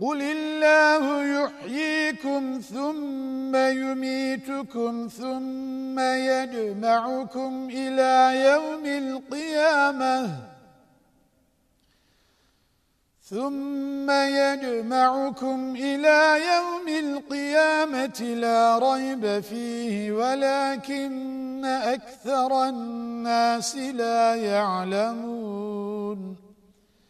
قل الله يحييكم ثم يميتكم ثم يجمعكم إلى يوم القيامة ثم يجمعكم إلى يوم القيامة لا ريب فيه ولكن أكثر الناس لا يعلمون